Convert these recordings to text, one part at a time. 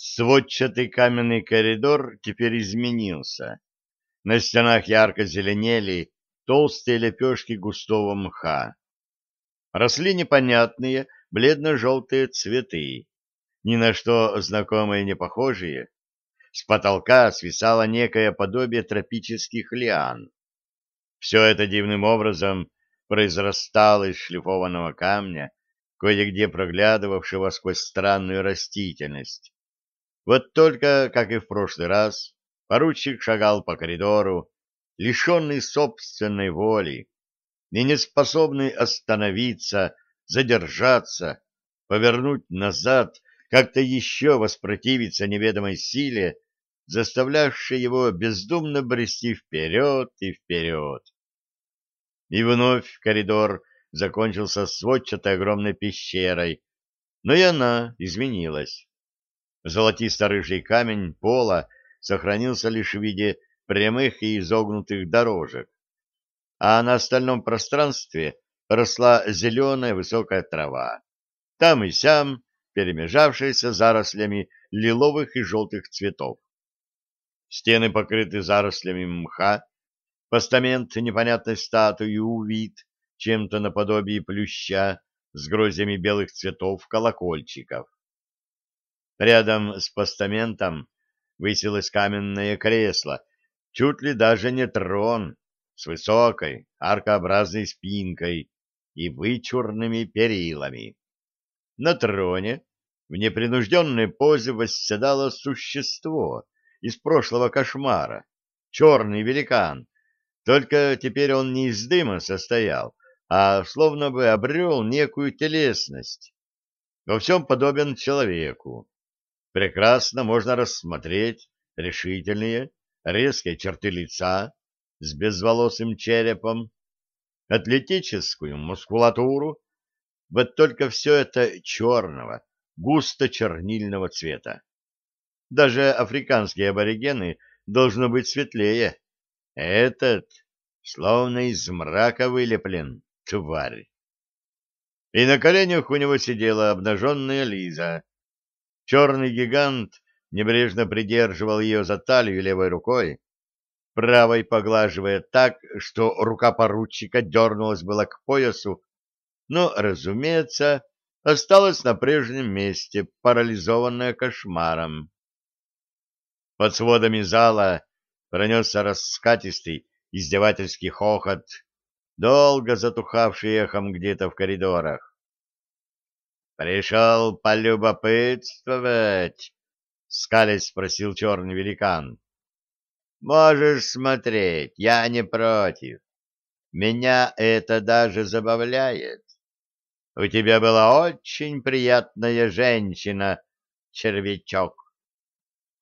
Сводчатый каменный коридор теперь изменился. На стенах ярко зеленели толстые лепешки густого мха. Росли непонятные бледно-желтые цветы, ни на что знакомые не похожие. С потолка свисало некое подобие тропических лиан. Все это дивным образом произрастало из шлифованного камня, кое-где проглядывавшего сквозь странную растительность. Вот только, как и в прошлый раз, поручик шагал по коридору, лишенный собственной воли и не способный остановиться, задержаться, повернуть назад, как-то еще воспротивиться неведомой силе, заставлявшей его бездумно брести вперед и вперед. И вновь коридор закончился сводчатой огромной пещерой, но и она изменилась. Золотисто-рыжий камень пола сохранился лишь в виде прямых и изогнутых дорожек, а на остальном пространстве росла зеленая высокая трава, там и сям перемежавшаяся зарослями лиловых и желтых цветов. Стены покрыты зарослями мха, постамент непонятной статуи увит чем-то наподобие плюща с грозями белых цветов колокольчиков. Рядом с постаментом высилось каменное кресло, чуть ли даже не трон, с высокой аркообразной спинкой и вычурными перилами. На троне в непринужденной позе восседало существо из прошлого кошмара, черный великан, только теперь он не из дыма состоял, а словно бы обрел некую телесность. Во всем подобен человеку прекрасно можно рассмотреть решительные, резкие черты лица с безволосым черепом, атлетическую мускулатуру, вот только все это черного, густо-чернильного цвета. Даже африканские аборигены должно быть светлее. Этот словно из мрака вылеплен, тварь. И на коленях у него сидела обнаженная Лиза, Черный гигант небрежно придерживал ее за талию левой рукой, правой поглаживая так, что рука поручика дернулась была к поясу, но, разумеется, осталась на прежнем месте, парализованная кошмаром. Под сводами зала пронесся раскатистый издевательский хохот, долго затухавший эхом где-то в коридорах. Пришел полюбопытствовать? Скалясь спросил черный великан. Можешь смотреть, я не против. Меня это даже забавляет. У тебя была очень приятная женщина, червячок.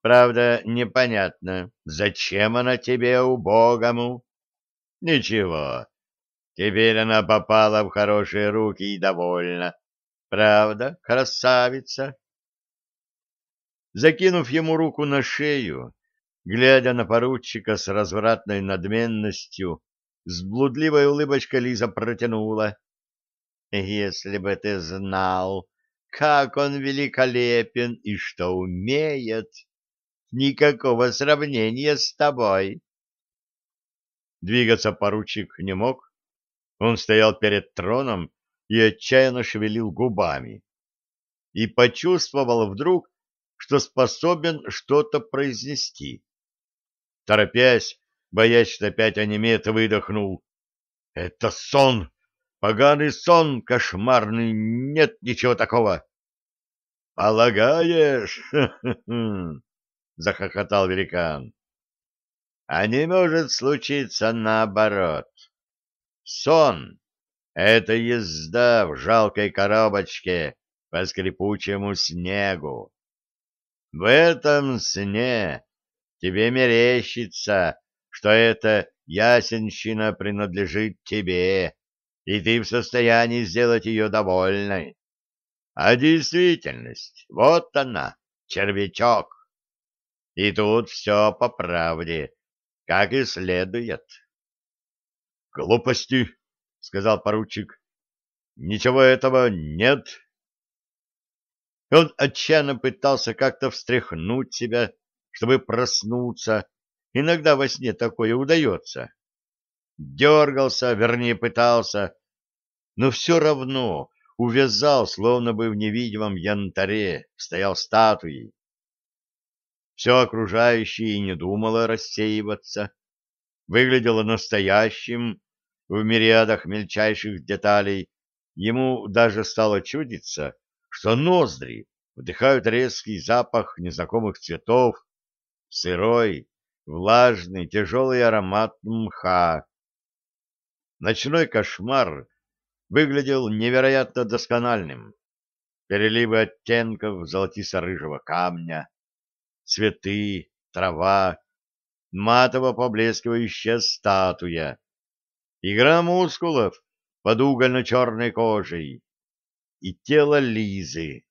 Правда, непонятно, зачем она тебе убогому? Ничего, теперь она попала в хорошие руки и довольна. Правда, красавица? Закинув ему руку на шею, глядя на поручика с развратной надменностью, с блудливой улыбочкой Лиза протянула. «Если бы ты знал, как он великолепен и что умеет, никакого сравнения с тобой!» Двигаться поручик не мог. Он стоял перед троном и отчаянно шевелил губами. И почувствовал вдруг, что способен что-то произнести. Торопясь, боясь, что опять онемет, выдохнул. «Это сон! Поганый сон кошмарный! Нет ничего такого!» «Полагаешь?» — захохотал великан. «А не может случиться наоборот. Сон это езда в жалкой коробочке по скрипучему снегу. В этом сне тебе мерещится, что эта ясенщина принадлежит тебе, и ты в состоянии сделать ее довольной. А действительность, вот она, червячок. И тут все по правде, как и следует. Глупости, сказал поручик. Ничего этого нет. Он отчаянно пытался как-то встряхнуть себя, чтобы проснуться. Иногда во сне такое удается. Дергался, вернее, пытался, но все равно увязал, словно бы в невидимом янтаре, стоял статуей. Все окружающее и не думало рассеиваться, выглядело настоящим в мириадах мельчайших деталей. Ему даже стало чудиться, что ноздри вдыхают резкий запах незнакомых цветов, сырой, влажный, тяжелый аромат мха. Ночной кошмар выглядел невероятно доскональным. Переливы оттенков золотисто-рыжего камня, цветы, трава, матово поблескивающая статуя, игра мускулов под угольно-черной кожей и тело Лизы,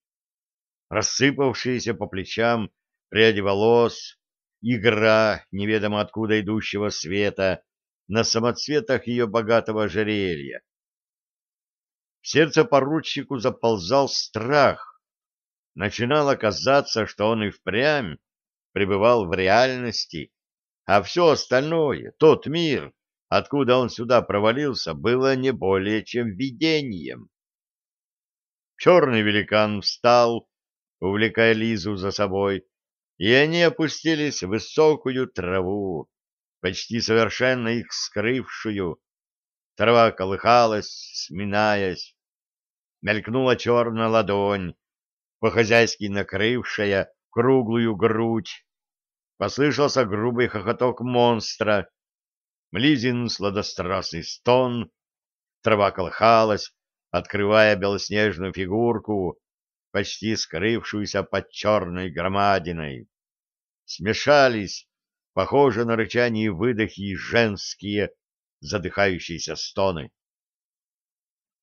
рассыпавшиеся по плечам пряди волос, игра неведомо откуда идущего света на самоцветах ее богатого ожерелья. В сердце поручику заползал страх. Начинало казаться, что он и впрямь пребывал в реальности, а все остальное, тот мир, откуда он сюда провалился, было не более чем видением. Черный великан встал, увлекая Лизу за собой, и они опустились в высокую траву, почти совершенно их скрывшую. Трава колыхалась, сминаясь. Мелькнула черная ладонь, по-хозяйски накрывшая круглую грудь. Послышался грубый хохоток монстра. Лизин сладострастный стон. Трава колыхалась, открывая белоснежную фигурку, почти скрывшуюся под черной громадиной. Смешались, похоже на рычание и выдохи, женские задыхающиеся стоны.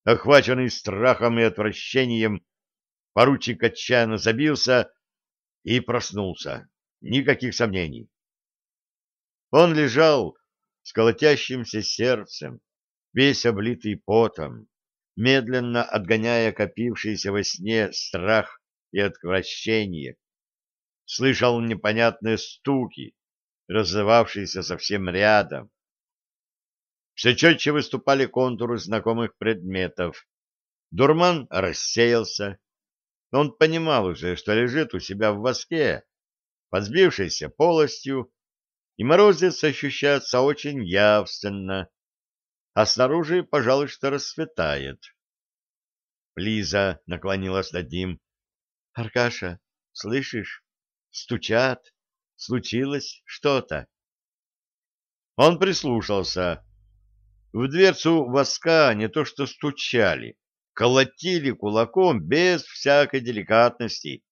Охваченный страхом и отвращением, поручик отчаянно забился и проснулся. Никаких сомнений. Он лежал с колотящимся сердцем, весь облитый потом, медленно отгоняя копившийся во сне страх и отвращение. Слышал непонятные стуки, раздававшиеся совсем рядом. Все четче выступали контуры знакомых предметов. Дурман рассеялся. Он понимал уже, что лежит у себя в воске, подсбившейся полостью, и морозец ощущается очень явственно, а снаружи, пожалуй, что рассветает. Лиза наклонилась над ним. — Аркаша, слышишь? Стучат. Случилось что-то. Он прислушался. В дверцу воска не то что стучали, колотили кулаком без всякой деликатности,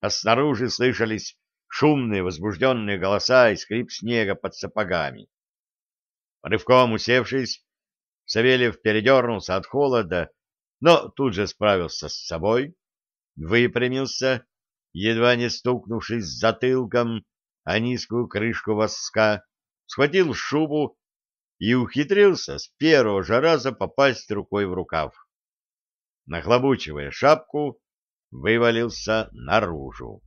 а снаружи слышались шумные возбужденные голоса и скрип снега под сапогами. Рывком усевшись, Савельев передернулся от холода, но тут же справился с собой, выпрямился, едва не стукнувшись затылком о низкую крышку воска, схватил шубу и ухитрился с первого же раза попасть рукой в рукав. Нахлобучивая шапку, вывалился наружу.